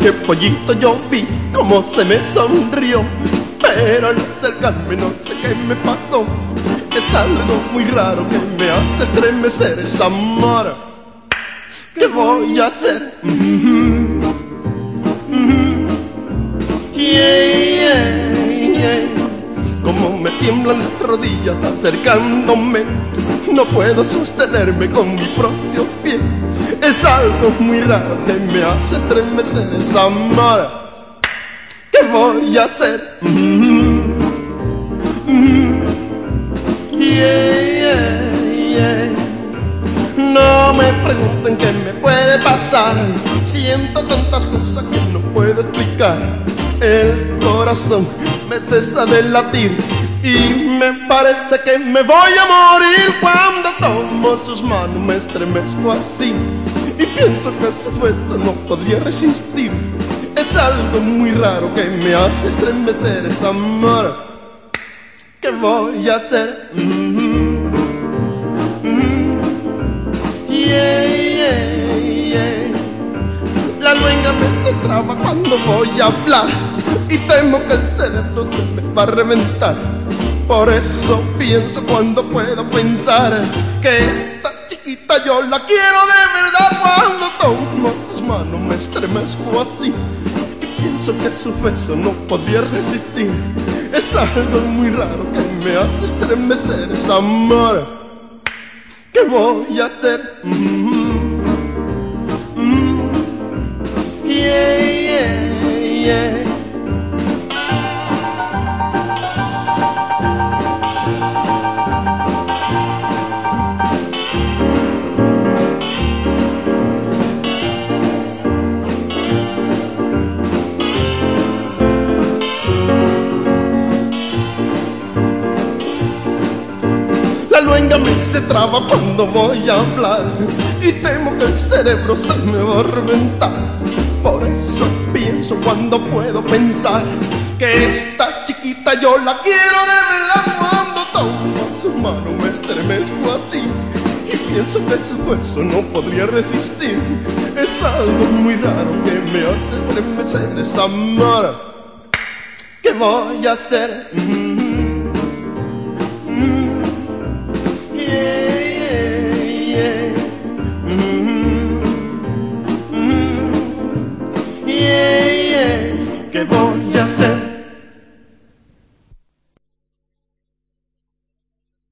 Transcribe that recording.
que pollito yo vi como se me sonrió. Pero al acercarme no sé qué me pasó. Es algo muy raro que me hace estremecer esa amor. ¿Qué voy a hacer? Como me tiemblan las rodillas acercándome, no puedo sostenerme con mi propio pie. Es algo muy raro que me hace estremecer esa amor. ¿Qué voy a hacer? Mm -hmm. Mm -hmm. yeah, yeah. No me pregunten qué me puede pasar. Siento tantas cosas que no puedo explicar. El corazón me cesa de latir y me parece que me voy a morir cuando tomo sus manos. Me estremezco así y pienso que su fuerza no podría resistir. Es algo muy raro que me hace estremecer esta amor. ¿Qué voy a hacer? Mm. Me se traba cuando voy a hablar y temo que el cerebro se me va a reventar. Por eso pienso cuando puedo pensar que esta chiquita yo la quiero de verdad. Cuando tomo sus manos me estremezco así y pienso que su beso no podría resistir. Es algo muy raro que me hace estremecer esa amor. ¿Qué voy a hacer? Mm. La luenga me se traba cuando voy a hablar y temo que el cerebro se me va a reventar. Por eso pienso cuando puedo pensar que esta chiquita yo la quiero de verdad. Cuando tomo su mano me estremezco así y pienso que su hueso no podría resistir. Es algo muy raro que me hace estremecer esa amor. ¿Qué voy a hacer? Mm -hmm.